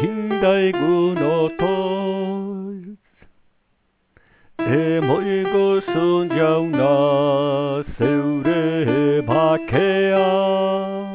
길달구 노톨 에 몰고 순정 나 세우레 박해야.